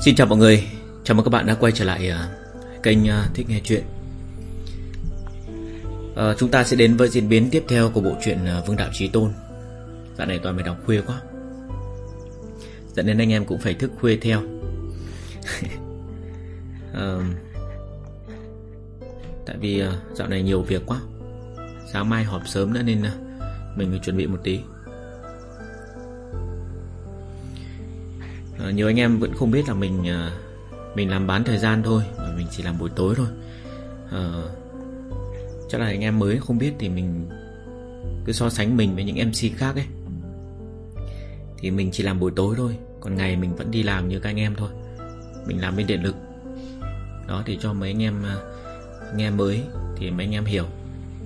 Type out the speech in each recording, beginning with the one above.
Xin chào mọi người, chào mừng các bạn đã quay trở lại uh, kênh uh, Thích Nghe Chuyện. Uh, Chúng ta sẽ đến với diễn biến tiếp theo của bộ truyện uh, Vương Đạo Trí Tôn. Dạo này toàn phải đọc khuya quá. Dẫn đến anh em cũng phải thức khuya theo. Uh, Tại vì uh, dạo này nhiều việc quá. Sáng mai họp sớm nữa nên uh, mình phải chuẩn bị một tí. À, nhiều anh em vẫn không biết là mình à, mình làm bán thời gian thôi và mình chỉ làm buổi tối thôi. À, chắc là anh em mới không biết thì mình cứ so sánh mình với những mc khác ấy. Thì mình chỉ làm buổi tối thôi còn ngày mình vẫn đi làm như các anh em thôi. Mình làm bên điện lực. Đó thì cho mấy anh em nghe mới thì mấy anh em hiểu.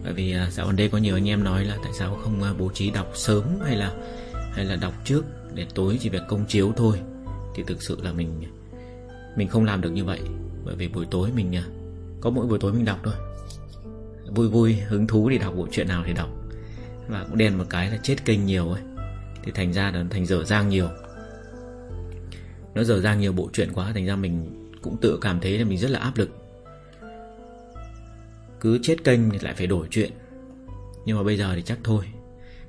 Bởi vì dạo gần đây có nhiều anh em nói là tại sao không bố trí đọc sớm hay là hay là đọc trước để tối chỉ việc công chiếu thôi thì thực sự là mình mình không làm được như vậy. Bởi vì buổi tối mình, có mỗi buổi tối mình đọc thôi. Vui vui, hứng thú thì đọc bộ truyện nào thì đọc. Và cũng đen một cái là chết kênh nhiều ấy. Thì thành ra là thành dở dang nhiều. Nó dở dang nhiều bộ truyện quá, thành ra mình cũng tự cảm thấy là mình rất là áp lực. Cứ chết kênh thì lại phải đổi chuyện nhưng mà bây giờ thì chắc thôi.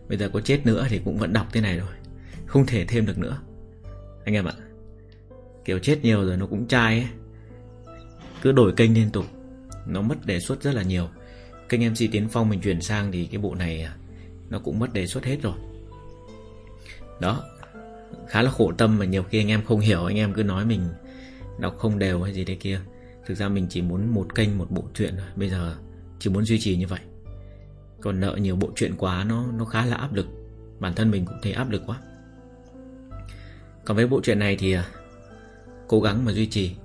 Bây giờ có chết nữa thì cũng vẫn đọc thế này rồi không thể thêm được nữa. Anh em ạ. Kiểu chết nhiều rồi nó cũng chai ấy. Cứ đổi kênh liên tục. Nó mất đề xuất rất là nhiều. Kênh MC Tiến Phong mình chuyển sang Thì cái bộ này à, Nó cũng mất đề xuất hết rồi. Đó, Khá là khổ tâm mà nhiều khi anh em không hiểu, Anh em cứ nói mình Đọc không đều hay gì đấy kia. Thực ra mình chỉ muốn một kênh, một bộ truyện thôi. Bây giờ chỉ muốn duy trì như vậy. Còn nợ nhiều bộ truyện quá, Nó nó khá là áp lực. Bản thân mình cũng thấy áp lực quá. Còn với bộ truyện này thì à, cố gắng mà duy trì.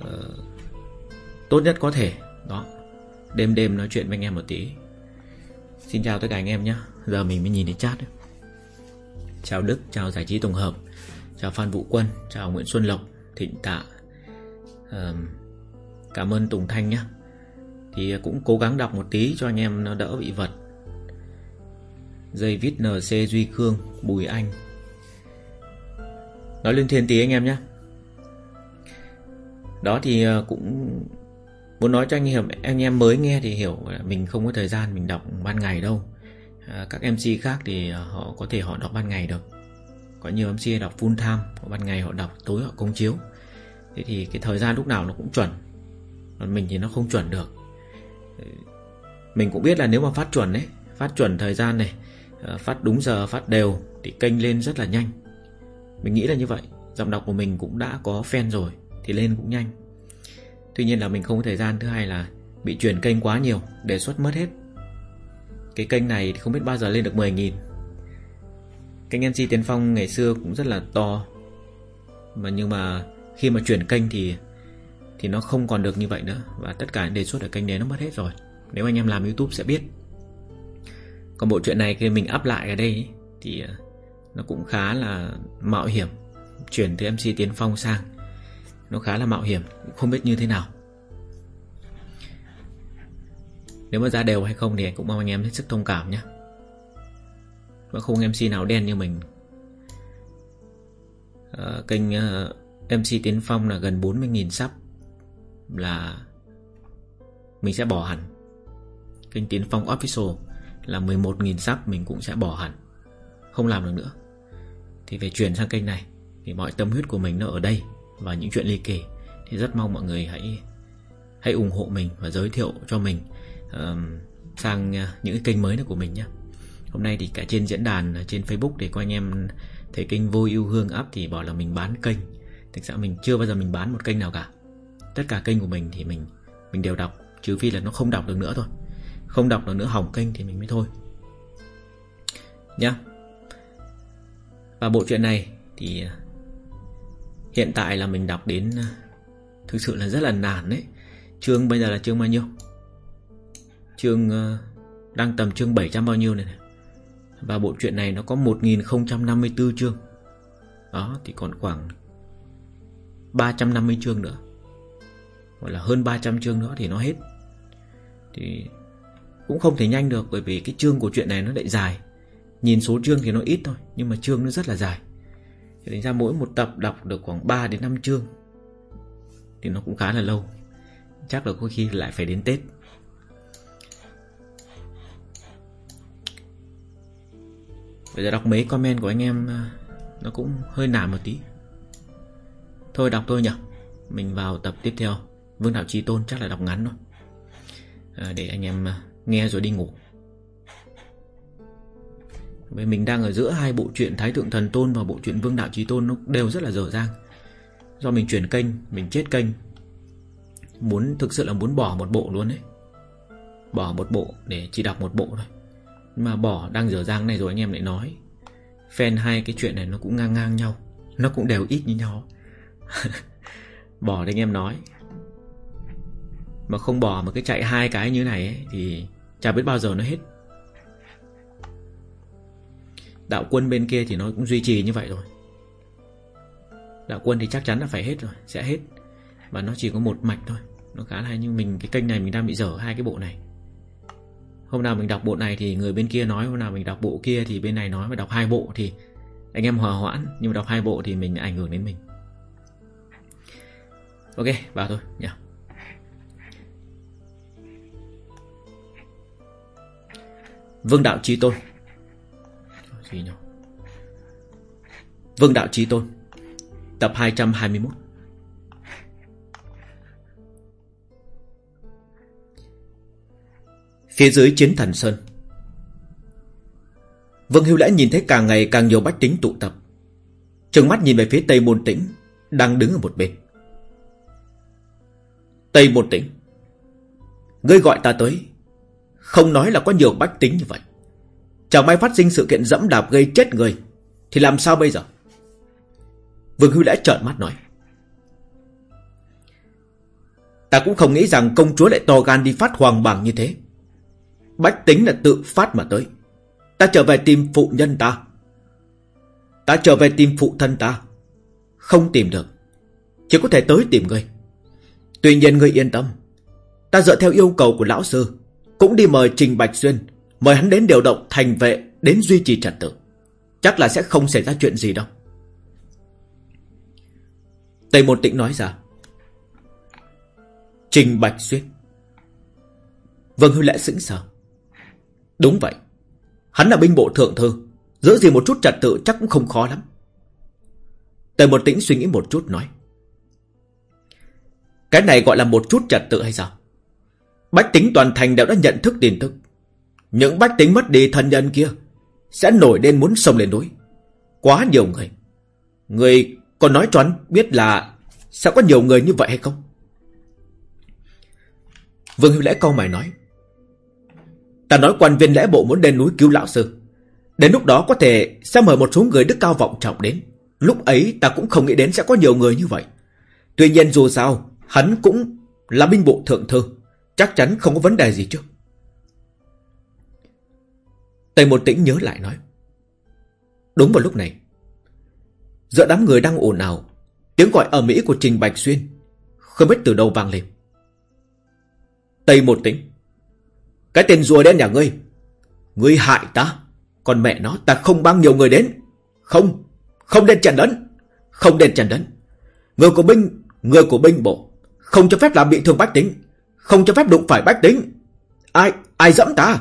Ờ, tốt nhất có thể đó. Đêm đêm nói chuyện với anh em một tí. Xin chào tất cả anh em nhé. Giờ mình mới nhìn thấy chat đấy. chào đức chào giải trí tổng hợp. Chào phan vũ quân chào nguyễn xuân lộc thịnh tạ. Ờ, cảm ơn tùng thanh nhé. Thì cũng cố gắng đọc một tí cho anh em nó đỡ bị vật. Dây vít nc duy khương bùi anh. Nói lên thiên tí anh em nhé. Đó thì ờ, cũng Muốn nói cho anh em anh em mới nghe thì hiểu Mình không có thời gian mình đọc ban ngày đâu. À, Các MC khác thì ờ, họ có thể họ đọc ban ngày được. Có nhiều MC đọc full time Ban ngày họ đọc tối họ công chiếu. Thế thì cái thời gian lúc nào nó cũng chuẩn Còn mình thì nó không chuẩn được. Mình cũng biết là nếu mà phát chuẩn đấy Phát chuẩn thời gian này Phát đúng giờ, phát đều Thì kênh lên rất là nhanh mình nghĩ là như vậy. Giọng đọc của mình cũng đã có fan rồi, Thì lên cũng nhanh. Tuy nhiên là mình không có thời gian, Thứ hai là bị chuyển kênh quá nhiều, Đề xuất mất hết. Cái kênh này không biết bao giờ lên được 10.000 Kênh MC Tiến Phong ngày xưa cũng rất là to. Mà Nhưng mà khi mà chuyển kênh thì Thì nó không còn được như vậy nữa. Và tất cả đề xuất ở kênh đấy nó mất hết rồi. Nếu anh em làm Youtube sẽ biết. Còn bộ chuyện này khi mình up lại ở đây Thì nó cũng khá là mạo hiểm. Chuyển từ MC Tiến Phong sang nó khá là mạo hiểm không biết như thế nào. Nếu mà ra đều hay không thì cũng mong anh em hết sức thông cảm nhé. Và không MC nào đen như mình. À, kênh ờ, uh, MC Tiến Phong là gần 40.000 sắp là mình sẽ bỏ hẳn. Kênh Tiến Phong Official là 11.000 sắp mình cũng sẽ bỏ hẳn. Không làm được nữa thì phải chuyển sang kênh này. Thì mọi tâm huyết của mình nó ở đây Và những chuyện ly kỳ. Thì rất mong mọi người hãy Hãy ủng hộ mình và giới thiệu cho mình uh, Sang à, những cái kênh mới này của mình nhé. Hôm nay thì cả trên diễn đàn à, Trên Facebook thì có anh em Thấy kênh vô yêu hương up thì bảo là mình bán kênh. Thực ra mình chưa bao giờ mình bán một kênh nào cả. Tất cả kênh của mình thì mình Mình đều đọc Trừ phi là nó không đọc được nữa thôi. Không đọc được nữa hỏng kênh thì mình mới thôi. Nhá và bộ truyện này thì à, hiện tại là mình đọc đến à, thực sự là rất là nản đấy. Chương bây giờ là chương bao nhiêu? Chương à, đang tầm chương 700 bao nhiêu này, này. Và bộ truyện này nó có 1054 chương. Đó thì còn khoảng 350 chương nữa. gọi là hơn 300 chương nữa thì nó hết. Thì cũng không thể nhanh được bởi vì cái chương của chuyện này nó lại dài Nhìn số chương thì nó ít thôi Nhưng mà chương nó rất là dài. Thì tính ra mỗi một tập đọc được khoảng 3 đến 5 chương Thì nó cũng khá là lâu. Chắc là có khi lại phải đến Tết. Bây giờ đọc mấy comment của anh em à, Nó cũng hơi nản một tí. Thôi đọc thôi nhỉ. Mình vào tập tiếp theo. Vương Đạo Trí Tôn chắc là đọc ngắn thôi. À, Để anh em à, nghe rồi đi ngủ mình đang ở giữa hai bộ truyện Thái Thượng Thần Tôn và bộ truyện Vương Đạo Trí Tôn Nó đều rất là dở dang. Do mình chuyển kênh Mình chết kênh. Muốn thực sự là muốn bỏ một bộ luôn đấy Bỏ một bộ để chỉ đọc một bộ thôi. Mà bỏ đang dở dang này rồi anh em lại nói. Fan hai cái chuyện này nó cũng ngang ngang nhau. Nó cũng đều ít như nhau. Bỏ đấy anh em nói. Mà không bỏ mà cái chạy hai cái như này ấy, Thì chả biết bao giờ nó hết. Đạo quân bên kia thì nó cũng duy trì như vậy rồi. Đạo quân thì chắc chắn là phải hết rồi, Sẽ hết. Và nó chỉ có một mạch thôi. Nó khá là hay nhưng mình, cái kênh này mình đang bị dở hai cái bộ này. Hôm nào mình đọc bộ này thì người bên kia nói, Hôm nào mình đọc bộ kia thì bên này nói Và đọc hai bộ thì anh em hòa hoãn. Nhưng mà đọc hai bộ thì mình ảnh hưởng đến mình. Ok, vào thôi, nhỉ. Vương Đạo Trí Tôn. Gì nhau Vương Đạo Trí Tôn, Tập 221 Phía dưới chiến thần sơn. Vương Hưu Lễ nhìn thấy càng ngày càng nhiều bách tính tụ tập. Trừng mắt nhìn về phía Tây Môn Tĩnh, Đang đứng ở một bên. Tây Môn Tĩnh, Ngươi gọi ta tới, Không nói là có nhiều bách tính như vậy. Chẳng may phát sinh sự kiện dẫm đạp gây chết người, Thì làm sao bây giờ? Vương Hưu đã trợn mắt nói. Ta cũng không nghĩ rằng công chúa lại to gan đi phát hoàng bảng như thế. Bách tính là tự phát mà tới. Ta trở về tìm phụ nhân ta. Ta trở về tìm phụ thân ta. Không tìm được. Chỉ có thể tới tìm ngươi. Tuy nhiên ngươi yên tâm. Ta dựa theo yêu cầu của lão sư, Cũng đi mời Trình Bạch Xuyên Mời hắn đến điều động thành vệ Đến duy trì trật tự. Chắc là sẽ không xảy ra chuyện gì đâu. Tây Môn Tĩnh nói ra. Trình Bạch Xuyên. Vâng hư lẽ sững sờ. Đúng vậy. Hắn là binh bộ thượng thư. Giữ gì một chút trật tự chắc cũng không khó lắm. Tề một tĩnh suy nghĩ một chút nói. Cái này gọi là một chút trật tự hay sao? Bách tính toàn thành đều đã nhận thức tin tức. Những bách tính mất đi thân nhân kia Sẽ nổi lên muốn sông lên núi. Quá nhiều người. Người còn nói cho hắn biết là Sẽ có nhiều người như vậy hay không? Vương Hữu Lễ câu mày nói, Ta nói quan viên lễ bộ muốn lên núi cứu lão sư. Đến lúc đó có thể sẽ mời một số người đức cao vọng trọng đến. Lúc ấy ta cũng không nghĩ đến sẽ có nhiều người như vậy. Tuy nhiên dù sao, Hắn cũng là binh bộ thượng thư. Chắc chắn không có vấn đề gì chứ. Tây một tĩnh nhớ lại nói Đúng vào lúc này, Giữa đám người đang ồn ào, Tiếng gọi ở Mỹ của Trình Bạch Xuyên Không biết từ đâu vang lên Tây một tĩnh, cái tên rùa đen nhà ngươi Ngươi hại ta, Còn mẹ nó, ta không mang nhiều người đến Không Không nên chèn đấn. Không nên chèn đấn. Người của binh, Người của binh bộ, Không cho phép làm bị thương bách tính, Không cho phép đụng phải bách tính Ai Ai dẫm ta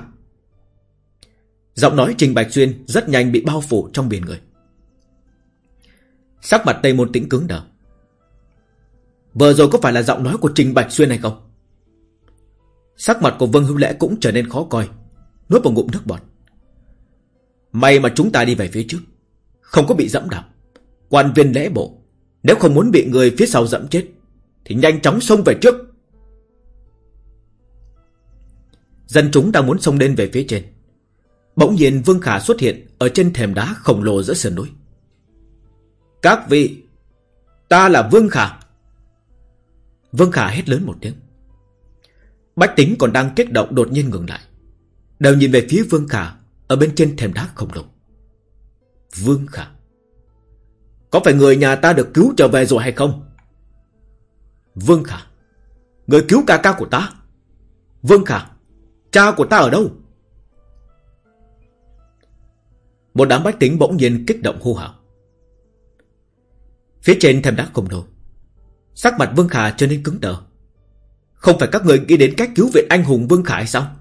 Giọng nói Trình Bạch Xuyên Rất nhanh bị bao phủ trong biển người. Sắc mặt Tây Môn Tĩnh cứng đờ. Vừa rồi có phải là giọng nói của Trình Bạch Xuyên hay không? Sắc mặt của Vân Hữu Lễ cũng trở nên khó coi, Nuốt vào ngụm nước bọt. May mà chúng ta đi về phía trước, Không có bị dẫm đạp. Quan viên lễ bộ, Nếu không muốn bị người phía sau dẫm chết, Thì nhanh chóng xông về trước. Dân chúng đang muốn xông lên về phía trên. Bỗng nhiên Vương Khả xuất hiện Ở trên thềm đá khổng lồ giữa sườn núi. Các vị, Ta là Vương Khả. Vương Khả hét lớn một tiếng. Bách tính còn đang kích động đột nhiên ngừng lại. Đều nhìn về phía Vương Khả Ở bên trên thềm đá khổng lồ. Vương Khả, Có phải người nhà ta được cứu trở về rồi hay không? Vương Khả, Người cứu ca ca của ta. Vương Khả, Cha của ta ở đâu? Một đám bách tính bỗng nhiên kích động hô hào. Phía trên thềm đá khổng lồ, Sắc mặt Vương Khả trở nên cứng đờ. Không phải các người nghĩ đến cách cứu viện anh hùng Vương Khả hay sao?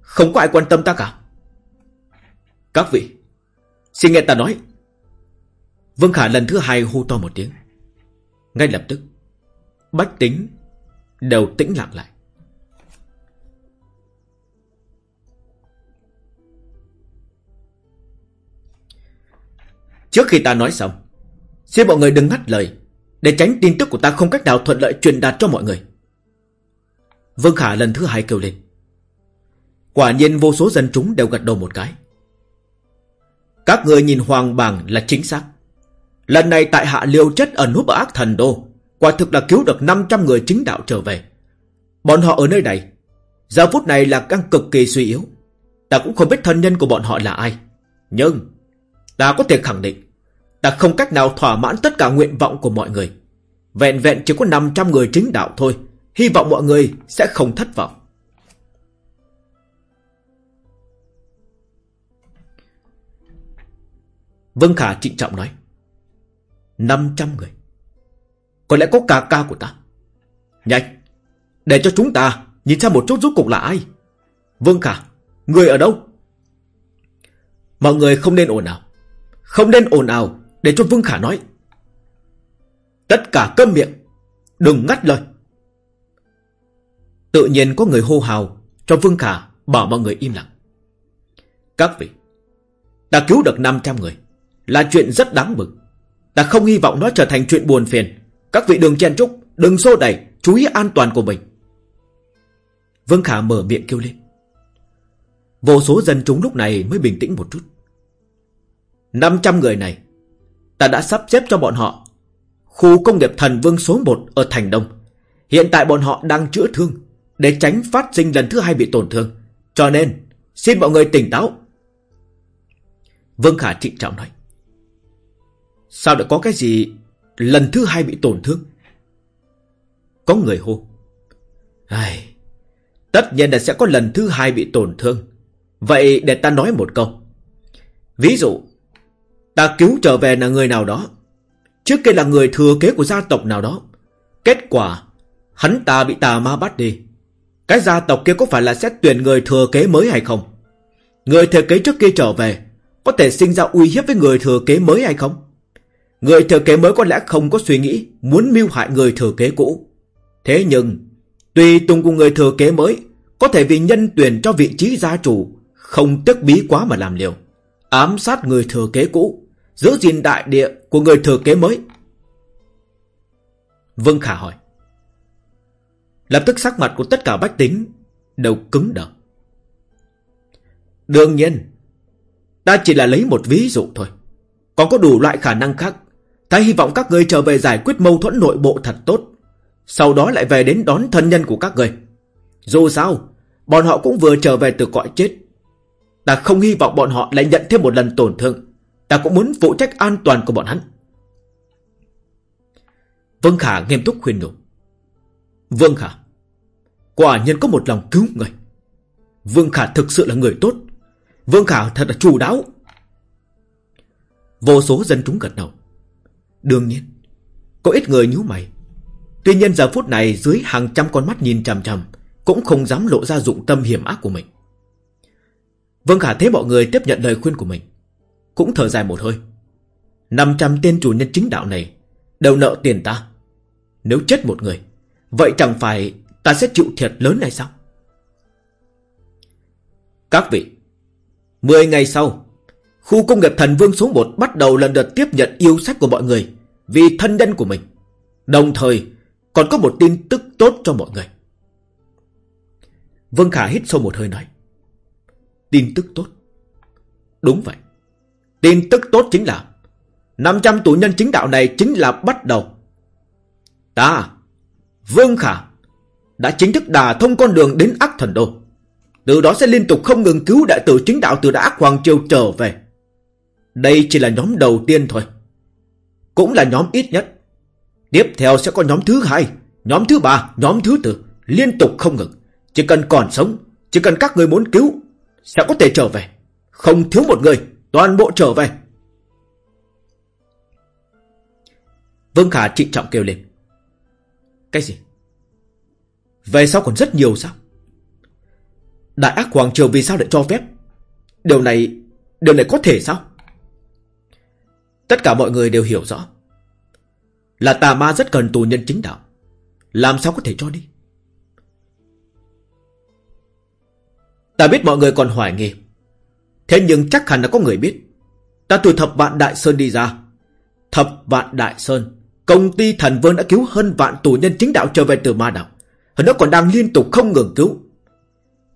Không có ai quan tâm ta cả. Các vị, Xin nghe ta nói. Vương Khả lần thứ hai hô to một tiếng. Ngay lập tức, Bách tính Đều tĩnh lặng lại. Trước khi ta nói xong, Xin mọi người đừng ngắt lời, Để tránh tin tức của ta không cách nào thuận lợi truyền đạt cho mọi người. Vương Khả lần thứ hai kêu lên. Quả nhiên vô số dân chúng đều gật đầu một cái. Các người nhìn hoàng bảng là chính xác. Lần này tại hạ liều chất ở núp ác thần đô, Quả thực là cứu được 500 người chính đạo trở về. Bọn họ ở nơi này, Giờ phút này là đang cực kỳ suy yếu. Ta cũng không biết thân nhân của bọn họ là ai, Nhưng Ta có thể khẳng định đã không cách nào thỏa mãn tất cả nguyện vọng của mọi người. Vẹn vẹn chỉ có 500 người chính đạo thôi. Hy vọng mọi người sẽ không thất vọng. Vân Khả trịnh trọng nói 500 người. Có lẽ có cả ca của ta. Nhanh, Để cho chúng ta nhìn xem một chút rốt cục là ai. Vương Khả, Người ở đâu? Mọi người không nên ồn ào. Không nên ồn ào. Để cho Vương Khả nói. Tất cả câm miệng Đừng ngắt lời. Tự nhiên có người hô hào Cho Vương Khả bảo mọi người im lặng. Các vị Ta cứu được 500 người Là chuyện rất đáng mừng. Ta không hy vọng nó trở thành chuyện buồn phiền. Các vị đừng chen chúc, Đừng xô đẩy Chú ý an toàn của mình. Vương Khả mở miệng kêu lên. Vô số dân chúng lúc này mới bình tĩnh một chút. 500 người này Ta đã sắp xếp cho bọn họ. Khu công nghiệp thần vương số 1 ở Thành Đông. Hiện tại bọn họ đang chữa thương Để tránh phát sinh lần thứ hai bị tổn thương. Cho nên Xin mọi người tỉnh táo. Vương Khả trịnh trọng nói. Sao lại có cái gì Lần thứ hai bị tổn thương? Có người hô. Ai, Tất nhiên là sẽ có lần thứ hai bị tổn thương. Vậy để ta nói một câu. Ví dụ Ta cứu trở về là người nào đó. Trước kia là người thừa kế của gia tộc nào đó. Kết quả, Hắn ta bị tà ma bắt đi. Cái gia tộc kia có phải là xét tuyển người thừa kế mới hay không? Người thừa kế trước kia trở về, Có thể sinh ra uy hiếp với người thừa kế mới hay không? Người thừa kế mới có lẽ không có suy nghĩ, Muốn mưu hại người thừa kế cũ. Thế nhưng, Tùy tùng của người thừa kế mới, Có thể vì nhân tuyển cho vị trí gia chủ, Không tức bí quá mà làm liều. Ám sát người thừa kế cũ. Giữ gìn đại địa của người thừa kế mới. Vương Khả hỏi. Lập tức sắc mặt của tất cả bách tính Đều cứng đờ. Đương nhiên, Ta chỉ là lấy một ví dụ thôi. Còn có đủ loại khả năng khác, Ta hy vọng các người trở về giải quyết mâu thuẫn nội bộ thật tốt, Sau đó lại về đến đón thân nhân của các người Dù sao, Bọn họ cũng vừa trở về từ cõi chết. Ta không hy vọng bọn họ lại nhận thêm một lần tổn thương. Ta cũng muốn phụ trách an toàn của bọn hắn. Vương Khả nghiêm túc khuyên nhủ. Vương Khả, Quả nhiên có một lòng cứu người. Vương Khả thực sự là người tốt. Vương Khả thật là chủ đáo. Vô số dân chúng gật đầu. Đương nhiên, Có ít người nhíu mày. Tuy nhiên giờ phút này dưới hàng trăm con mắt nhìn chằm chằm, Cũng không dám lộ ra dụng tâm hiểm ác của mình. Vương Khả thấy mọi người tiếp nhận lời khuyên của mình. Cũng thở dài một hơi. 500 tên chủ nhân chính đạo này, Đều nợ tiền ta. Nếu chết một người, Vậy chẳng phải ta sẽ chịu thiệt lớn hay sao? Các vị, Mười ngày sau, Khu công nghiệp thần vương số 1 Bắt đầu lần lượt tiếp nhận yêu sách của mọi người Vì thân nhân của mình. Đồng thời, còn có một tin tức tốt cho mọi người. Vương Khả hít sâu một hơi nói, Tin tức tốt. Đúng vậy. Tin tức tốt chính là 500 tù nhân chính đạo này chính là bắt đầu. Ta Vương Khả Đã chính thức đà thông con đường đến ác thần đô. Từ đó sẽ liên tục không ngừng cứu đại tử chính đạo từ đã ác hoàng triều trở về. Đây chỉ là nhóm đầu tiên thôi Cũng là nhóm ít nhất. Tiếp theo sẽ có nhóm thứ hai Nhóm thứ ba, nhóm thứ tư Liên tục không ngừng. Chỉ cần còn sống Chỉ cần các người muốn cứu Sẽ có thể trở về. Không thiếu một người. Toàn bộ trở về Vương Khả trịnh trọng kêu lên. Cái gì? Về sau còn rất nhiều sao? Đại ác hoàng triều vì sao lại cho phép? Điều này, điều này có thể sao? Tất cả mọi người đều hiểu rõ. Là tà ma rất cần tù nhân chính đạo. Làm sao có thể cho đi? Ta biết mọi người còn hoài nghi. Thế nhưng chắc hẳn là có người biết. Ta từ thập vạn Đại Sơn đi ra. Thập vạn Đại Sơn, công ty thần vương đã cứu hơn vạn tù nhân chính đạo trở về từ ma đạo. Hơn nữa còn đang liên tục không ngừng cứu.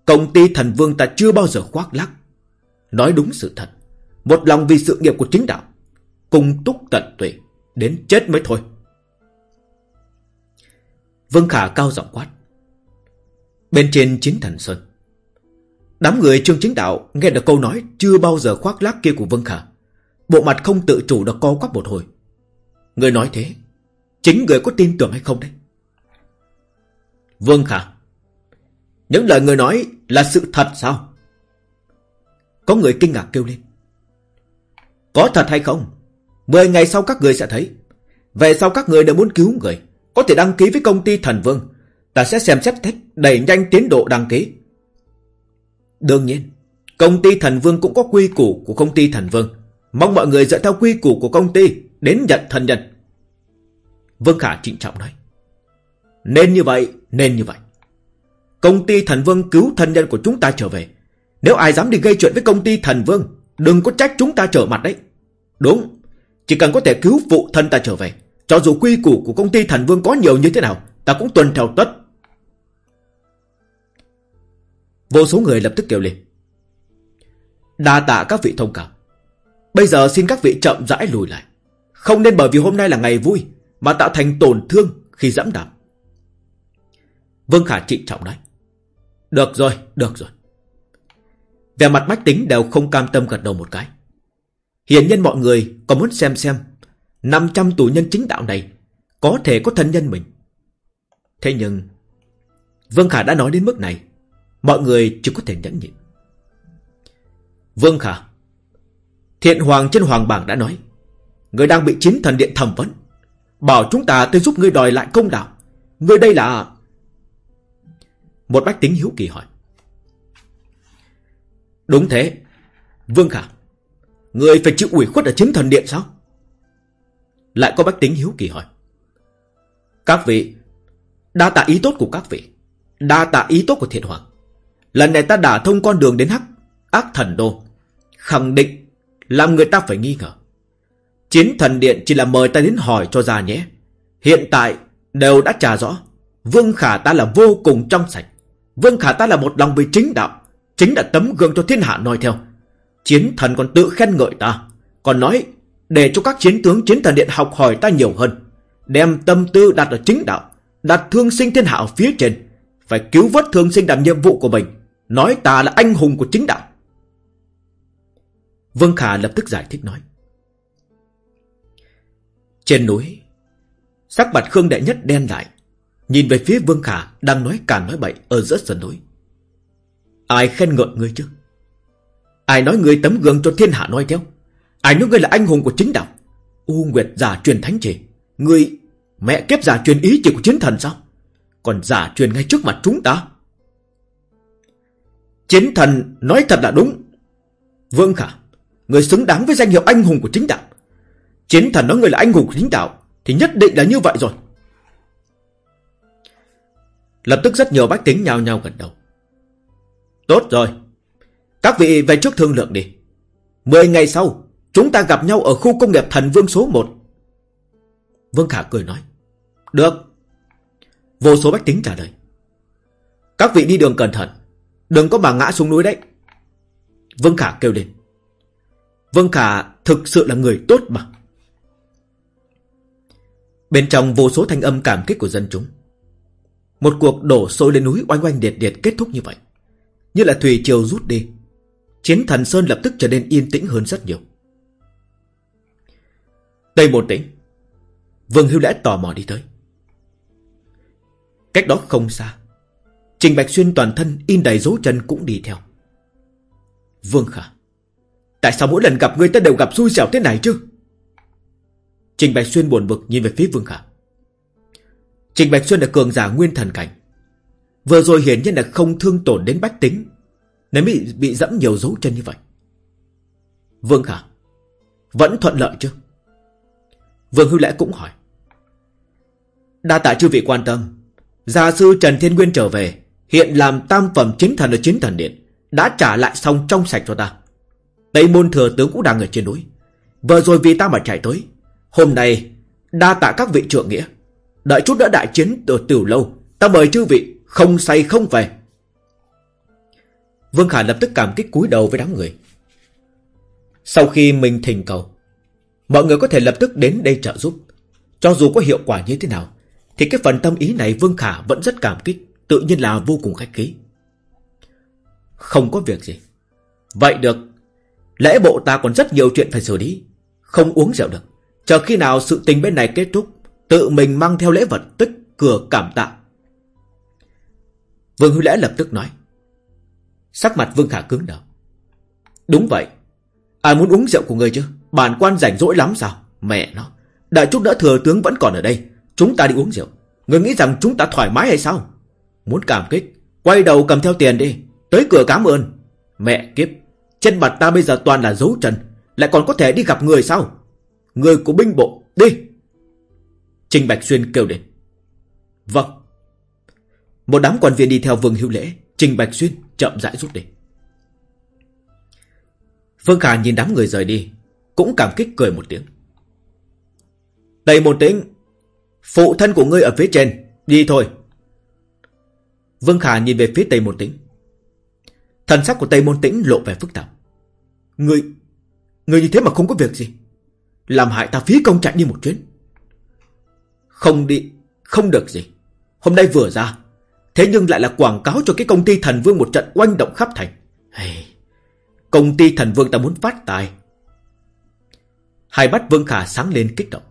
Công ty thần vương ta chưa bao giờ khoác lác. Nói đúng sự thật. Một lòng vì sự nghiệp của chính đạo. Cùng túc tận tụy. Đến chết mới thôi. Vương Khả cao giọng quát. Bên trên chính thần Sơn. Đám người trương chính đạo nghe được câu nói chưa bao giờ khoác lác kia của Vương Khả. Bộ mặt không tự chủ được co quắp một hồi. Người nói thế, chính người có tin tưởng hay không đấy? Vương Khả, những lời người nói là sự thật sao? Có người kinh ngạc kêu lên. Có thật hay không? Mười ngày sau các người sẽ thấy. Về sau các người đều muốn cứu người. Có thể đăng ký với công ty Thần Vương. Ta sẽ xem xét thích đẩy nhanh tiến độ đăng ký. Đương nhiên, công ty Thần Vương cũng có quy củ của công ty Thần Vương. Mong mọi người dựa theo quy củ của công ty đến nhận thân nhân. Vương Khả trịnh trọng nói. Nên như vậy, nên như vậy. Công ty Thần Vương cứu thân nhân của chúng ta trở về. Nếu ai dám đi gây chuyện với công ty Thần Vương, đừng có trách chúng ta trở mặt đấy. Đúng, chỉ cần có thể cứu phụ thân ta trở về. Cho dù quy củ của công ty Thần Vương có nhiều như thế nào, ta cũng tuân theo tất. Vô số người lập tức kêu lên. Đa tạ các vị thông cảm. Bây giờ xin các vị chậm rãi lùi lại. Không nên bởi vì hôm nay là ngày vui mà tạo thành tổn thương khi dẫm đạp. Vương Khả trịnh trọng nói. Được rồi, được rồi. Về mặt bách tính đều không cam tâm gật đầu một cái. hiện nhân mọi người còn muốn xem xem 500 tù nhân chính đạo này có thể có thân nhân mình. Thế nhưng Vương Khả đã nói đến mức này Mọi người chỉ có thể nhẫn nhịn. Vương Khả, Thiện Hoàng trên Hoàng Bảng đã nói, Người đang bị chín thần điện thẩm vấn, Bảo chúng ta tới giúp ngươi đòi lại công đạo. Ngươi đây là Một bách tính hiếu kỳ hỏi. Đúng thế, Vương Khả, Người phải chịu ủy khuất ở chín thần điện sao? Lại có bách tính hiếu kỳ hỏi. Các vị, Đa tạ ý tốt của các vị, Đa tạ ý tốt của thiện hoàng. Lần này ta đã thông con đường đến hắc, Ác thần đô. Khẳng định Làm người ta phải nghi ngờ. Chiến thần điện chỉ là mời ta đến hỏi cho ra nhé. Hiện tại Đều đã trả rõ. Vương khả ta là vô cùng trong sạch. Vương khả ta là một lòng vì chính đạo, Chính là tấm gương cho thiên hạ noi theo. Chiến thần còn tự khen ngợi ta, Còn nói Để cho các chiến tướng, chiến thần điện học hỏi ta nhiều hơn. Đem tâm tư đặt ở chính đạo, Đặt thương sinh thiên hạ ở phía trên, Phải cứu vớt thương sinh làm nhiệm vụ của mình. Nói ta là anh hùng của chính đạo. Vương Khả lập tức giải thích nói. Trên núi, Sắc mặt Khương Đệ Nhất đen lại, Nhìn về phía Vương Khả Đang nói càn nói bậy ở giữa sườn núi. Ai khen ngợi ngươi chứ? Ai nói ngươi tấm gương cho thiên hạ nói theo? Ai nói ngươi là anh hùng của chính đạo? U Nguyệt giả truyền thánh chỉ, Ngươi, mẹ kiếp giả truyền ý chỉ của chiến thần sao? Còn giả truyền ngay trước mặt chúng ta? Chiến thần nói thật là đúng. Vương Khả, Người xứng đáng với danh hiệu anh hùng của chính đạo. Chiến thần nói người là anh hùng của chính đạo, Thì nhất định là như vậy rồi. Lập tức rất nhiều bách tính nhao nhao gật đầu. Tốt rồi. Các vị về trước thương lượng đi. Mười ngày sau, Chúng ta gặp nhau ở khu công nghiệp thần vương số 1 Vương Khả cười nói. Được. Vô số bách tính trả lời. Các vị đi đường cẩn thận. Đừng có mà ngã xuống núi đấy. Vương Khả kêu lên. Vương Khả thực sự là người tốt mà. Bên trong vô số thanh âm cảm kích của dân chúng. Một cuộc đổ sôi lên núi oanh oanh điệt điệt kết thúc như vậy. Như là thủy triều rút đi. Chiến thần Sơn lập tức trở nên yên tĩnh hơn rất nhiều. Tây một tĩnh. Vương Hưu Lẽ tò mò đi tới. Cách đó không xa Trình Bạch Xuyên toàn thân in đầy dấu chân cũng đi theo. Vương Khả Tại sao mỗi lần gặp người ta đều gặp xui xẻo thế này chứ? Trình Bạch Xuyên buồn bực nhìn về phía Vương Khả. Trình Bạch Xuyên là cường giả nguyên thần cảnh. Vừa rồi hiển nhiên là không thương tổn đến bách tính Nên bị, bị dẫm nhiều dấu chân như vậy. Vương Khả Vẫn thuận lợi chứ? Vương Hư Lẽ cũng hỏi. Đa tạ chư vị quan tâm. Gia sư Trần Thiên Nguyên trở về. Hiện làm tam phẩm chính thần ở chiến thần điện, Đã trả lại xong trong sạch cho ta. Tây môn thừa tướng cũng đang ở trên núi. Vừa rồi vì ta mà chạy tới, Hôm nay đa tạ các vị trưởng nghĩa. Đợi chút đã đại chiến từ từ lâu, Ta mời chư vị không say không về. Vương Khả lập tức cảm kích cúi đầu với đám người. Sau khi mình thỉnh cầu, Mọi người có thể lập tức đến đây trợ giúp. Cho dù có hiệu quả như thế nào, Thì cái phần tâm ý này Vương Khả vẫn rất cảm kích. Tự nhiên là vô cùng khách khí. Không có việc gì. Vậy được. Lễ bộ ta còn rất nhiều chuyện phải xử lý. Không uống rượu được. Chờ khi nào sự tình bên này kết thúc, Tự mình mang theo lễ vật tích cửa cảm tạ. Vương Hữu Lễ lập tức nói. Sắc mặt Vương Khả cứng đờ. Đúng vậy. Ai muốn uống rượu của người chứ? Bản quan rảnh rỗi lắm sao? Mẹ nó. Đại chút nữa thừa tướng vẫn còn ở đây. Chúng ta đi uống rượu. Người nghĩ rằng chúng ta thoải mái hay sao? Muốn cảm kích, Quay đầu cầm theo tiền đi. Tới cửa cảm ơn. Mẹ kiếp Chân mặt ta bây giờ toàn là dấu chân. Lại còn có thể đi gặp người sao? Người của binh bộ, Đi. Trình Bạch Xuyên kêu đến Vâng. Một đám quan viên đi theo Vương Hữu Lễ, Trình Bạch Xuyên chậm rãi rút đi. Phương Khả nhìn đám người rời đi, Cũng cảm kích cười một tiếng. Tây một tĩnh, Phụ thân của ngươi ở phía trên, Đi thôi. Vương Khả nhìn về phía Tây Môn Tĩnh. Thần sắc của Tây Môn Tĩnh lộ vẻ phức tạp. Người, người như thế mà không có việc gì. Làm hại ta phí công chạy đi một chuyến. Không đi, không được gì. Hôm nay vừa ra, thế nhưng lại là quảng cáo cho cái công ty thần vương một trận oanh động khắp thành. Hey, công ty thần vương ta muốn phát tài. Hai mắt Vương Khả sáng lên kích động.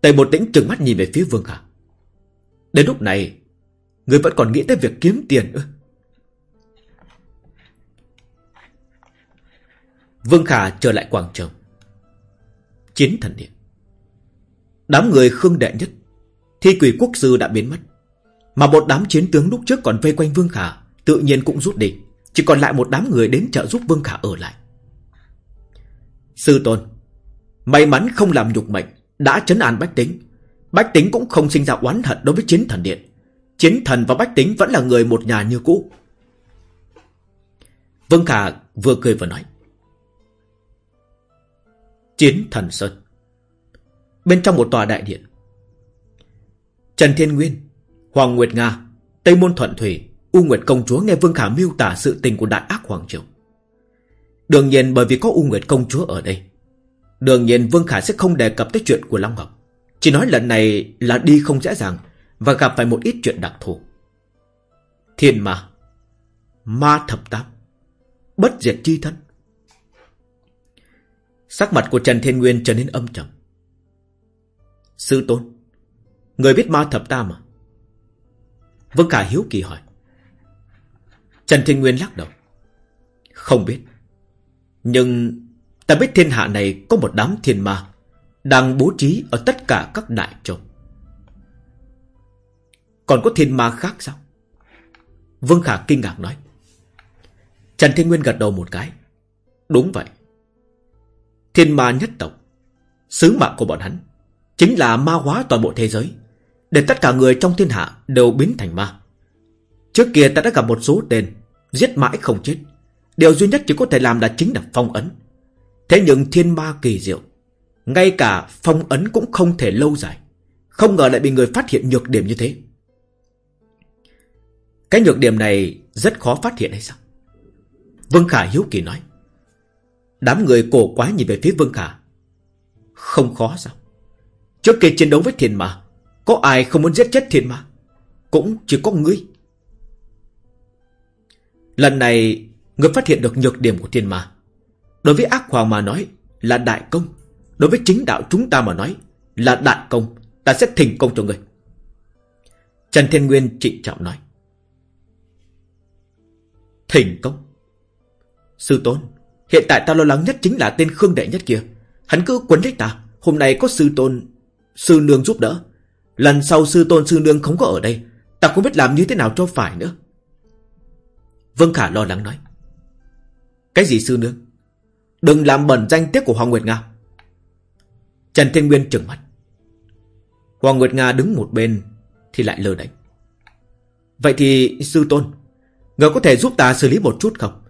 Tây Môn Tĩnh trừng mắt nhìn về phía Vương Khả. Đến lúc này, Người vẫn còn nghĩ tới việc kiếm tiền ư? Vương Khả trở lại quảng trường. Chiến thần điện. Đám người khương đệ nhất, Thi quỷ quốc sư đã biến mất. Mà một đám chiến tướng lúc trước còn vây quanh Vương Khả, Tự nhiên cũng rút đi. Chỉ còn lại một đám người đến trợ giúp Vương Khả ở lại. Sư tôn, May mắn không làm nhục mệnh, Đã chấn an Bách Tính. Bách Tính cũng không sinh ra oán hận đối với chiến thần điện. Chiến thần và bách tính vẫn là người một nhà như cũ. Vương Khả vừa cười vừa nói. Chiến thần Sơn. Bên trong một tòa đại điện. Trần Thiên Nguyên, Hoàng Nguyệt Nga, Tây Môn Thuận Thủy, U Nguyệt Công Chúa nghe Vương Khả miêu tả sự tình của Đại Ác Hoàng Triều. Đương nhiên bởi vì có U Nguyệt Công Chúa ở đây, Đương nhiên Vương Khả sẽ không đề cập tới chuyện của Long Ngọc Chỉ nói lần này là đi không dễ dàng và gặp phải một ít chuyện đặc thù. Thiên ma, ma thập tam, bất diệt chi thân. Sắc mặt của Trần Thiên Nguyên trở nên âm trầm. Sư tôn, người biết ma thập tam à? Vương Khả hiếu kỳ hỏi. Trần Thiên Nguyên lắc đầu. Không biết. Nhưng ta biết thiên hạ này có một đám thiên ma đang bố trí ở tất cả các đại châu. Còn có thiên ma khác sao? Vương Khả kinh ngạc nói. Trần Thiên Nguyên gật đầu một cái. Đúng vậy. Thiên ma nhất tộc, Sứ mạng của bọn hắn Chính là ma hóa toàn bộ thế giới, Để tất cả người trong thiên hạ đều biến thành ma. Trước kia ta đã gặp một số tên, Giết mãi không chết. Điều duy nhất chỉ có thể làm là chính là phong ấn. Thế nhưng thiên ma kỳ diệu, Ngay cả phong ấn cũng không thể lâu dài. Không ngờ lại bị người phát hiện nhược điểm như thế cái nhược điểm này rất khó phát hiện hay sao? Vương Khả hiếu kỳ nói. Đám người cổ quá nhìn về phía Vương Khả. Không khó sao? Trước kia chiến đấu với thiên ma, có ai không muốn giết chết thiên ma? Cũng chỉ có ngươi. Lần này, ngươi phát hiện được nhược điểm của thiên ma. Đối với ác hoàng mà nói là đại công. Đối với chính đạo chúng ta mà nói là đại công. Ta sẽ thỉnh công cho ngươi. Trần Thiên Nguyên trịnh trọng nói thành công. Sư tôn, hiện tại ta lo lắng nhất chính là tên Khương Đệ Nhất kia. Hắn cứ quấn lấy ta, Hôm nay có sư tôn Sư nương giúp đỡ. Lần sau sư tôn sư nương không có ở đây Ta không biết làm như thế nào cho phải nữa. Vương Khả lo lắng nói. Cái gì sư nương? Đừng làm bẩn danh tiết của Hoàng Nguyệt Nga. Trần Thiên Nguyên trừng mắt. Hoàng Nguyệt Nga đứng một bên Thì lại lơ đánh Vậy thì sư tôn Người có thể giúp ta xử lý một chút không?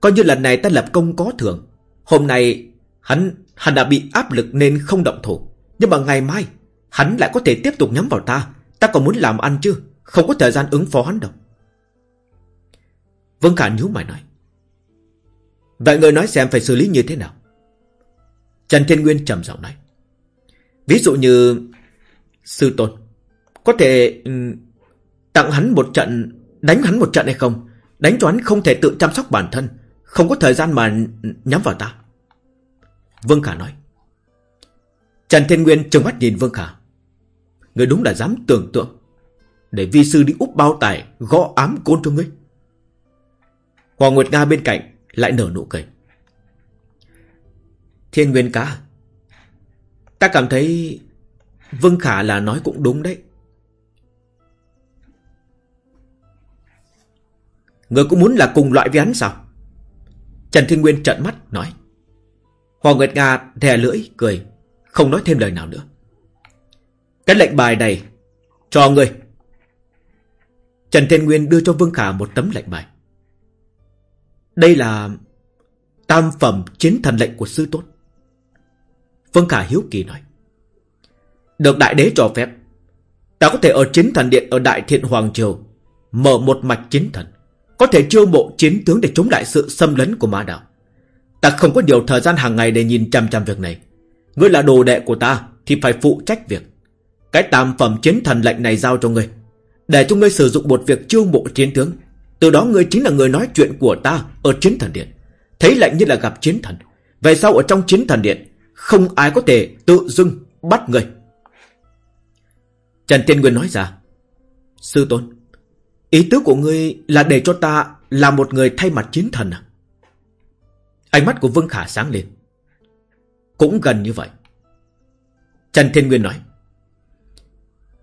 Coi như lần này ta lập công có thưởng. Hôm nay, hắn hắn đã bị áp lực nên không động thủ. Nhưng mà ngày mai, Hắn lại có thể tiếp tục nhắm vào ta. Ta còn muốn làm ăn chứ? Không có thời gian ứng phó hắn đâu. Vương Khả nhíu mày nói. Vậy người nói xem phải xử lý như thế nào? Trần Thiên Nguyên trầm giọng nói. Ví dụ như Sư Tôn, Có thể ừ, Tặng hắn một trận, Đánh hắn một trận hay không? Đánh cho hắn không thể tự chăm sóc bản thân. Không có thời gian mà nhắm vào ta. Vương Khả nói. Trần Thiên Nguyên trừng mắt nhìn Vương Khả. Người đúng là dám tưởng tượng. Để vi sư đi úp bao tài Gõ ám côn cho ngươi. Hoàng Nguyệt Nga bên cạnh Lại nở nụ cười. Thiên Nguyên cá, Ta cảm thấy Vương Khả là nói cũng đúng đấy. Người cũng muốn là cùng loại với hắn sao? Trần Thiên Nguyên trợn mắt, nói. Hoàng Nguyệt Nga thè lưỡi, cười, Không nói thêm lời nào nữa. Cái lệnh bài này, Cho người. Trần Thiên Nguyên đưa cho Vương Khả một tấm lệnh bài. Đây là Tam phẩm chiến thần lệnh của sư tốt Vương Khả hiếu kỳ nói. Được đại đế cho phép, Ta có thể ở chiến thần điện ở Đại Thiện Hoàng Triều Mở một mạch chiến thần. Có thể chiêu mộ chiến tướng để chống lại sự xâm lấn của ma đạo. Ta không có nhiều thời gian hàng ngày để nhìn chăm chăm việc này. Ngươi là đồ đệ của ta Thì phải phụ trách việc. Cái tam phẩm chiến thần lệnh này giao cho ngươi. Để cho ngươi sử dụng một việc chiêu mộ chiến tướng. Từ đó ngươi chính là người nói chuyện của ta Ở chiến thần điện. Thấy lệnh như là gặp chiến thần. Về sau ở trong chiến thần điện, Không ai có thể tự dưng bắt ngươi. Trần Tiên Nguyên nói ra, Sư Tôn Ý tứ của ngươi là để cho ta Là một người thay mặt chiến thần à? Ánh mắt của Vương Khả sáng lên. Cũng gần như vậy. Trần Thiên Nguyên nói.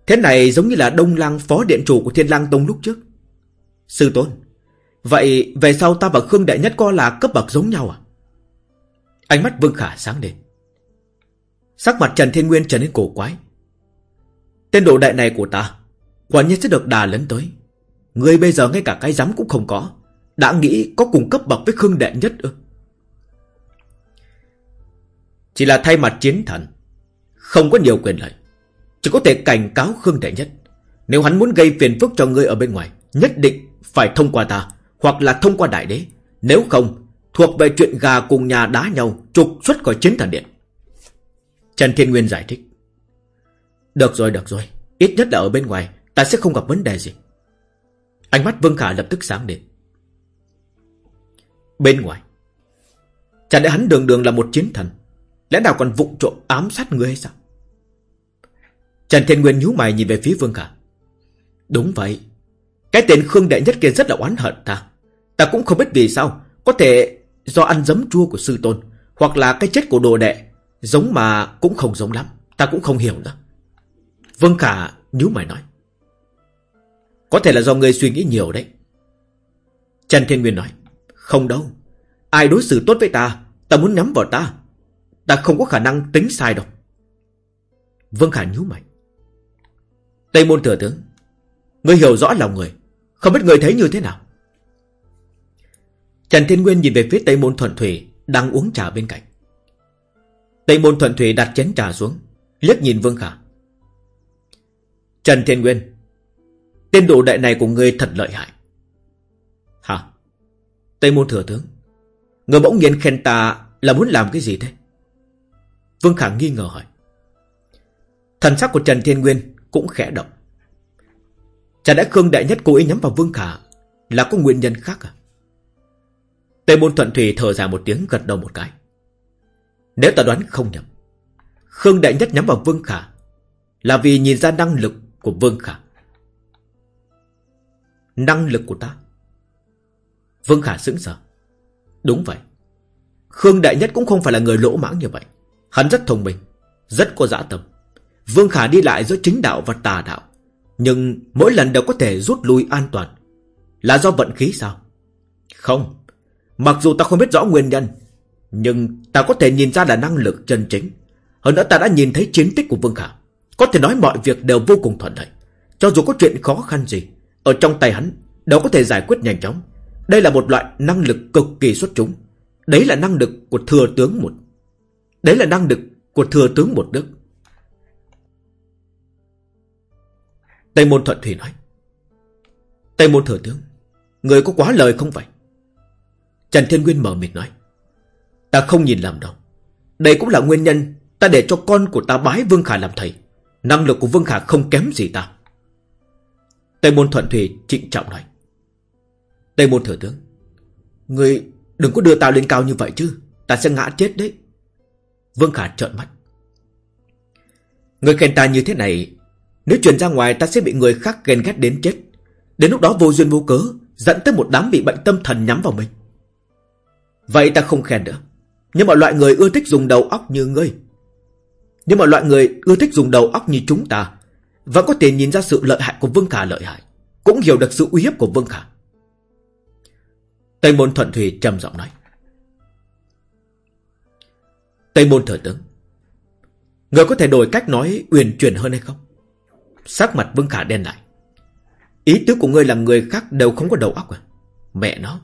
Thế này giống như là Đông Lang phó điện chủ của Thiên Lang Tông lúc trước. Sư Tôn, Vậy về sau ta và Khương Đại Nhất co là cấp bậc giống nhau à? Ánh mắt Vương Khả sáng lên. Sắc mặt Trần Thiên Nguyên trở nên cổ quái. Tên đồ đại này của ta Quả nhiên sẽ được đà lấn tới. Người bây giờ ngay cả cái giám cũng không có. Đã nghĩ có cùng cấp bậc với Khương đệ Nhất ư? Chỉ là thay mặt chiến thần, Không có nhiều quyền lợi. Chỉ có thể cảnh cáo Khương đệ Nhất. Nếu hắn muốn gây phiền phức cho ngươi ở bên ngoài, Nhất định phải thông qua ta, Hoặc là thông qua đại đế. Nếu không, thuộc về chuyện gà cùng nhà đá nhau, Trục xuất khỏi chiến thần điện. Trần Thiên Nguyên giải thích. Được rồi được rồi. Ít nhất là ở bên ngoài, Ta sẽ không gặp vấn đề gì. Ánh mắt Vương Khả lập tức sáng lên. Bên ngoài Chẳng lẽ hắn đường đường là một chiến thần? Lẽ nào còn vụng trộm ám sát người hay sao? Trần Thiên Nguyên nhíu mày nhìn về phía Vương Khả. Đúng vậy, Cái tên Khương Đệ Nhất kia rất là oán hận ta. Ta cũng không biết vì sao, Có thể do ăn giấm chua của sư tôn, Hoặc là cái chết của đồ đệ, Giống mà cũng không giống lắm. Ta cũng không hiểu nữa. Vương Khả nhíu mày nói. Có thể là do người suy nghĩ nhiều đấy. Trần Thiên Nguyên nói, Không đâu. Ai đối xử tốt với ta Ta muốn nắm vào ta. Ta không có khả năng tính sai đâu. Vương Khả nhíu mày. Tây môn thừa tướng, Ngươi hiểu rõ lòng người. Không biết người thấy như thế nào? Trần Thiên Nguyên nhìn về phía Tây môn thuận thủy Đang uống trà bên cạnh. Tây môn thuận thủy đặt chén trà xuống, liếc nhìn Vương Khả. Trần Thiên Nguyên Tên đồ đại này của ngươi thật lợi hại Hả Tây môn thừa tướng Người bỗng nhiên khen ta là muốn làm cái gì thế Vương Khả nghi ngờ hỏi. Thần sắc của Trần Thiên Nguyên cũng khẽ động. Chả đã Khương Đại Nhất cố ý nhắm vào Vương Khả là có nguyên nhân khác à? Tây môn thuận thủy thở dài một tiếng gật đầu một cái. Nếu ta đoán không nhầm, Khương Đại Nhất nhắm vào Vương Khả là vì nhìn ra năng lực của Vương Khả. Năng lực của ta? Vương Khả sững sờ. Đúng vậy. Khương Đại Nhất cũng không phải là người lỗ mãng như vậy. Hắn rất thông minh, Rất có dã tâm Vương Khả đi lại giữa chính đạo và tà đạo Nhưng mỗi lần đều có thể rút lui an toàn Là do vận khí sao Không Mặc dù ta không biết rõ nguyên nhân, Nhưng ta có thể nhìn ra là năng lực chân chính Hơn nữa ta đã nhìn thấy chiến tích của Vương Khả Có thể nói mọi việc đều vô cùng thuận lợi Cho dù có chuyện khó khăn gì ở trong tay hắn Đâu có thể giải quyết nhanh chóng. Đây là một loại năng lực cực kỳ xuất chúng. Đấy là năng lực của thừa tướng một. Đấy là năng lực của thừa tướng một đức. Tây Môn Thuận Thủy nói, Tây Môn Thừa Tướng, Người có quá lời không vậy? Trần Thiên Nguyên mở mịt nói, Ta không nhìn làm đâu. Đây cũng là nguyên nhân Ta để cho con của ta bái Vương Khả làm thầy. Năng lực của Vương Khả không kém gì ta. Tây Môn Thuận Thủy trịnh trọng nói. Tây Môn Thừa Tướng, Người đừng có đưa ta lên cao như vậy chứ, Ta sẽ ngã chết đấy. Vương Khả trợn mắt. Người khen ta như thế này, Nếu truyền ra ngoài ta sẽ bị người khác ghen ghét đến chết. Đến lúc đó vô duyên vô cớ, Dẫn tới một đám bị bệnh tâm thần nhắm vào mình. Vậy ta không khen nữa. Nhưng mà loại người ưa thích dùng đầu óc như ngươi. Nhưng mà loại người ưa thích dùng đầu óc như chúng ta và có thể nhìn ra sự lợi hại của Vương Khả lợi hại, Cũng hiểu được sự uy hiếp của Vương Khả. Tây Môn Thuận Thủy trầm giọng nói. Tây Môn Thừa Tướng, Người có thể đổi cách nói uyển chuyển hơn hay không? Sắc mặt Vương Khả đen lại. Ý tứ của ngươi là người khác đều không có đầu óc à? Mẹ nó,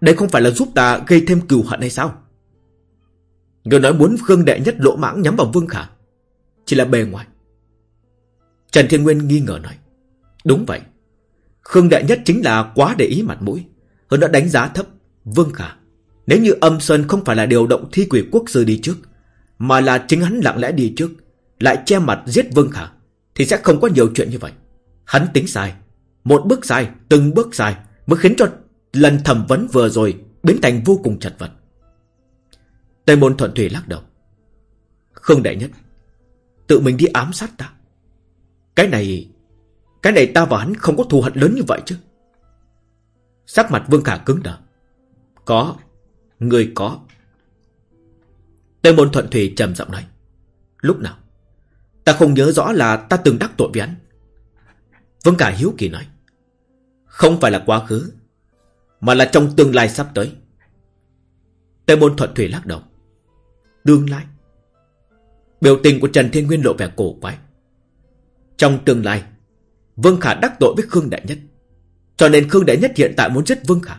Đây không phải là giúp ta gây thêm cừu hận hay sao? Người nói muốn Khương Đệ Nhất lỗ mãng nhắm vào Vương Khả, Chỉ là bề ngoài. Trần Thiên Nguyên nghi ngờ nói Đúng vậy Khương đại Nhất chính là quá để ý mặt mũi Hơn đã đánh giá thấp. Vương Khả Nếu như âm Sơn không phải là điều động thi quỷ quốc sư đi trước Mà là chính hắn lặng lẽ đi trước Lại che mặt giết Vương Khả Thì sẽ không có nhiều chuyện như vậy. Hắn tính sai Một bước sai, từng bước sai Mới khiến cho lần thẩm vấn vừa rồi Biến thành vô cùng chật vật. Tây môn thuận thủy lắc đầu Khương đại nhất Tự mình đi ám sát ta cái này Cái này ta và hắn không có thù hận lớn như vậy chứ. Sắc mặt Vương Khả cứng đờ. Có Người có. Tây môn thuận thủy trầm giọng nói. Lúc nào, Ta không nhớ rõ là ta từng đắc tội với hắn. Vương Khả hiếu kỳ nói. Không phải là quá khứ, Mà là trong tương lai sắp tới. Tây môn thuận thủy lắc đầu. Tương lai. Biểu tình của Trần Thiên Nguyên lộ vẻ cổ quái. Trong tương lai, Vương Khả đắc tội với Khương Đại Nhất. Cho nên Khương Đại Nhất hiện tại muốn giết Vương Khả.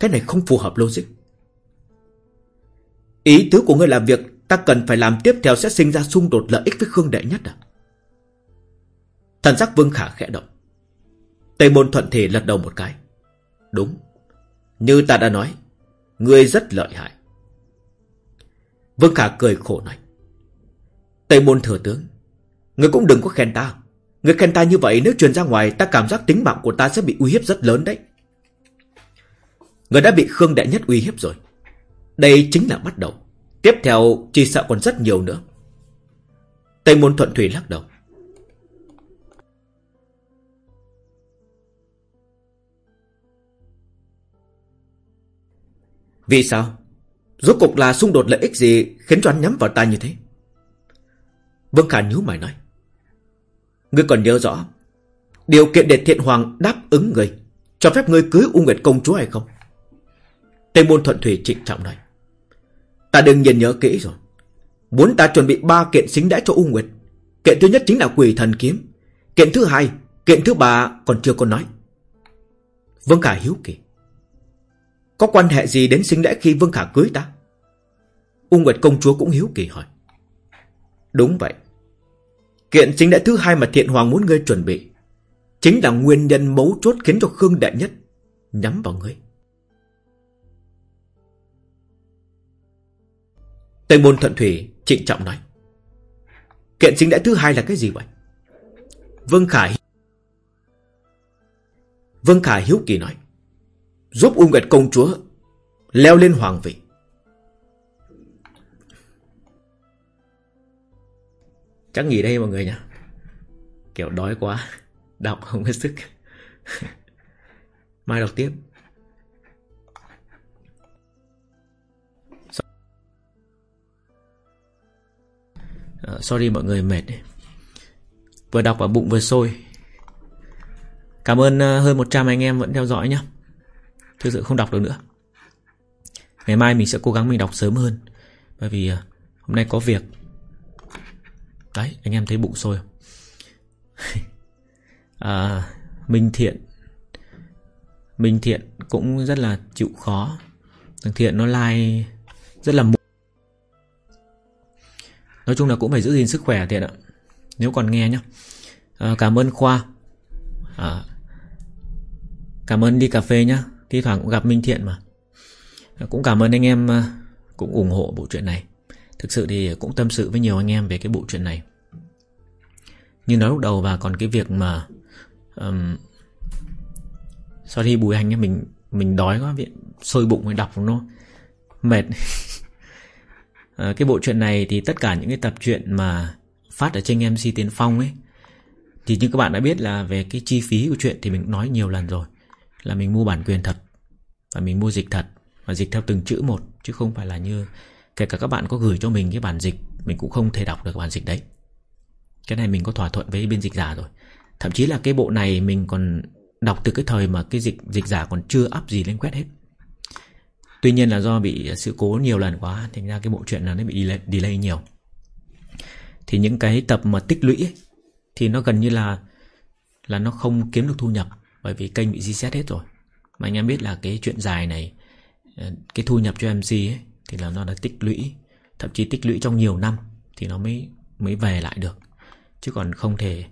Cái này không phù hợp logic. Ý tứ của ngươi làm việc Ta cần phải làm tiếp theo sẽ sinh ra xung đột lợi ích với Khương Đại Nhất à? Thần sắc Vương Khả khẽ động. Tây môn thuận thể lật đầu một cái. Đúng. Như ta đã nói, Ngươi rất lợi hại. Vương Khả cười khổ nói. Tây môn thừa tướng người cũng đừng có khen ta người khen ta như vậy, nếu truyền ra ngoài, Ta cảm giác tính mạng của ta sẽ bị uy hiếp rất lớn đấy người đã bị Khương Đại Nhất uy hiếp rồi Đây chính là bắt đầu Tiếp theo, chỉ sợ còn rất nhiều nữa Tây môn thuận thủy lắc đầu Vì sao? Rốt cục là xung đột lợi ích gì khiến cho anh nhắm vào ta như thế? Vương Khả nhíu mày nói. Ngươi còn nhớ rõ, Điều kiện để thiện hoàng đáp ứng người Cho phép ngươi cưới U Nguyệt công chúa hay không Tây môn thuận thủy trịnh trọng nói, Ta đừng nhìn nhớ kỹ rồi Muốn ta chuẩn bị ba kiện xính đãi cho U Nguyệt, Kiện thứ nhất chính là quỷ thần kiếm, Kiện thứ hai, Kiện thứ ba còn chưa có nói Vương Khả hiếu kỳ, có quan hệ gì đến sinh lễ khi Vương Khả cưới ta? Ung Nguyệt công chúa cũng hiếu kỳ hỏi. Đúng vậy. Kiện chính đại thứ hai mà Thiện Hoàng muốn ngươi chuẩn bị chính là nguyên nhân mấu chốt khiến cho Khương Đại Nhất nhắm vào ngươi. Tây môn thuận thủy trịnh trọng nói. Kiện chính đại thứ hai là cái gì vậy? Vương khải, Vương khải hiếu kỳ nói. Giúp U Nguyệt công chúa Leo lên hoàng vị Chắc nghỉ đây mọi người nhá. Kiểu đói quá, Đọc không có sức. Mai đọc tiếp. Ờ, sorry mọi người mệt. Vừa đọc ở bụng vừa sôi. Cảm ơn ờ, hơn 100 anh em vẫn theo dõi nhé Thực sự không đọc được nữa. Ngày mai mình sẽ cố gắng mình đọc sớm hơn. Bởi vì ờ, hôm nay có việc. Đấy anh em thấy bụng sôi không? À, Minh Thiện. Minh Thiện cũng rất là chịu khó. Thằng Thiện nó like Rất là muộn Nói chung là cũng phải giữ gìn sức khỏe Thiện ạ. Nếu còn nghe nhá. À, Cảm ơn Khoa. À, Cảm ơn đi cà phê nhá. Thi thoảng cũng gặp Minh Thiện mà. À, Cũng cảm ơn anh em à, Cũng ủng hộ bộ truyện này. Thực sự thì cũng tâm sự với nhiều anh em về cái bộ chuyện này. Như nói lúc đầu và còn cái việc mà um, khi Bùi Hành mình mình đói quá viện sôi bụng mới đọc nó mệt. À, cái bộ chuyện này thì tất cả những cái tập truyện mà phát ở trên MC Tiến Phong ấy thì như các bạn đã biết là về cái chi phí của chuyện thì mình nói nhiều lần rồi là mình mua bản quyền thật và mình mua dịch thật và dịch theo từng chữ một chứ không phải là như kể cả các bạn có gửi cho mình cái bản dịch mình cũng không thể đọc được bản dịch đấy. Cái này mình có thỏa thuận với bên dịch giả rồi. Thậm chí là cái bộ này mình còn Đọc từ cái thời mà cái dịch dịch giả còn chưa up gì lên quét hết. Tuy nhiên là do bị sự cố nhiều lần quá Thành ra cái bộ truyện là nó bị delay, delay nhiều. Thì những cái tập mà tích lũy ấy, Thì nó gần như là Là nó không kiếm được thu nhập Bởi vì kênh bị reset hết rồi. Mà anh em biết là cái chuyện dài này ờ, Cái thu nhập cho MC ấy thì là nó đã tích lũy Thậm chí tích lũy trong nhiều năm Thì nó mới mới về lại được. Chứ còn không thể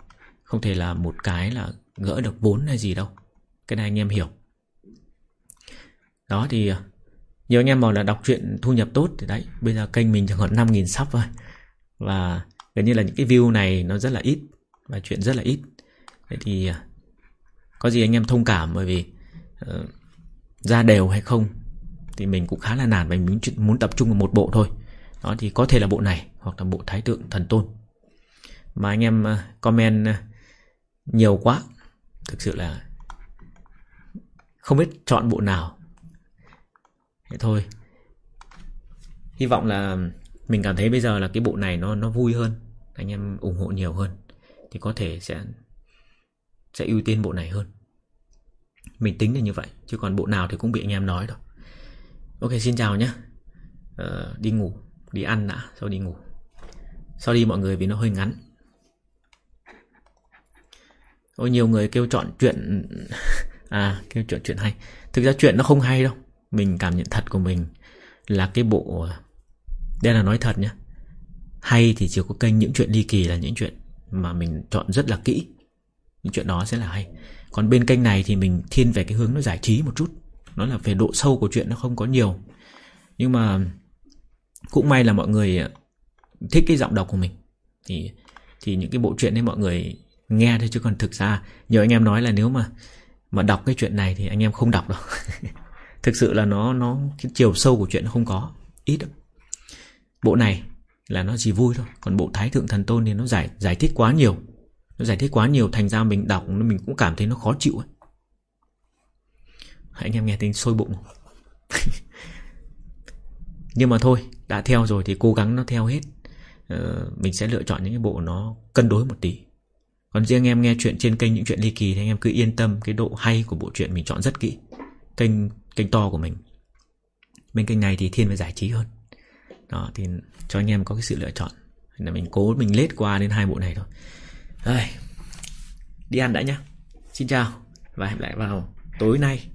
Không thể là một cái là gỡ được vốn hay gì đâu. Cái này anh em hiểu. Đó thì à, Nhiều anh em bảo là đọc truyện thu nhập tốt Thì đấy bây giờ kênh mình chẳng còn 5.000 sắp thôi Và gần như là những cái view này Nó rất là ít Và chuyện rất là ít. Thế thì à, Có gì anh em thông cảm bởi vì uh, Ra đều hay không thì mình cũng khá là nản Và mình muốn tập trung vào một bộ thôi. Đó, thì có thể là bộ này Hoặc là bộ Thái Tượng Thần Tôn. Mà anh em à, comment à, nhiều quá. Thực sự là Không biết chọn bộ nào. Thế thôi. Hy vọng là Mình cảm thấy bây giờ là cái bộ này nó nó vui hơn, Anh em ủng hộ nhiều hơn, Thì có thể sẽ Sẽ ưu tiên bộ này hơn. Mình tính là như vậy, Chứ còn bộ nào thì cũng bị anh em nói rồi. Ok xin chào nhé. Ờ, Đi ngủ Đi ăn đã Sau đi ngủ. Sau đi mọi người vì nó hơi ngắn. Có nhiều người kêu chọn chuyện À kêu chọn chuyện hay. Thực ra chuyện nó không hay đâu. Mình cảm nhận thật của mình Là cái bộ Đây là nói thật nhé. Hay thì chỉ có kênh những chuyện ly kỳ là những chuyện Mà mình chọn rất là kỹ. Những chuyện đó sẽ là hay. Còn bên kênh này thì mình thiên về cái hướng nó giải trí một chút. Nó là về độ sâu của chuyện nó không có nhiều Nhưng mà Cũng may là mọi người à, Thích cái giọng đọc của mình Thì thì những cái bộ truyện ấy mọi người nghe thôi, chứ còn thực ra nhiều anh em nói là nếu mà mà đọc cái chuyện này thì anh em không đọc đâu thực sự là nó nó, cái chiều sâu của chuyện nó không có, ít đâu. bộ này là nó chỉ vui thôi, còn bộ thái thượng thần tôn thì nó giải giải thích quá nhiều nó giải thích quá nhiều, thành ra mình đọc mình cũng cảm thấy nó khó chịu ấy anh em nghe tiếng sôi bụng nhưng mà thôi đã theo rồi thì cố gắng nó theo hết ờ, mình sẽ lựa chọn những cái bộ nó cân đối một tí còn riêng em nghe chuyện trên kênh những chuyện ly kỳ thì anh em cứ yên tâm cái độ hay của bộ truyện mình chọn rất kỹ. Kênh kênh to của mình. Bên kênh này thì thiên về giải trí hơn. Đó thì cho anh em có cái sự lựa chọn. Là mình cố mình lết qua đến hai bộ này thôi. Đây, Đi ăn đã nhá. Xin chào và hẹn lại vào tối nay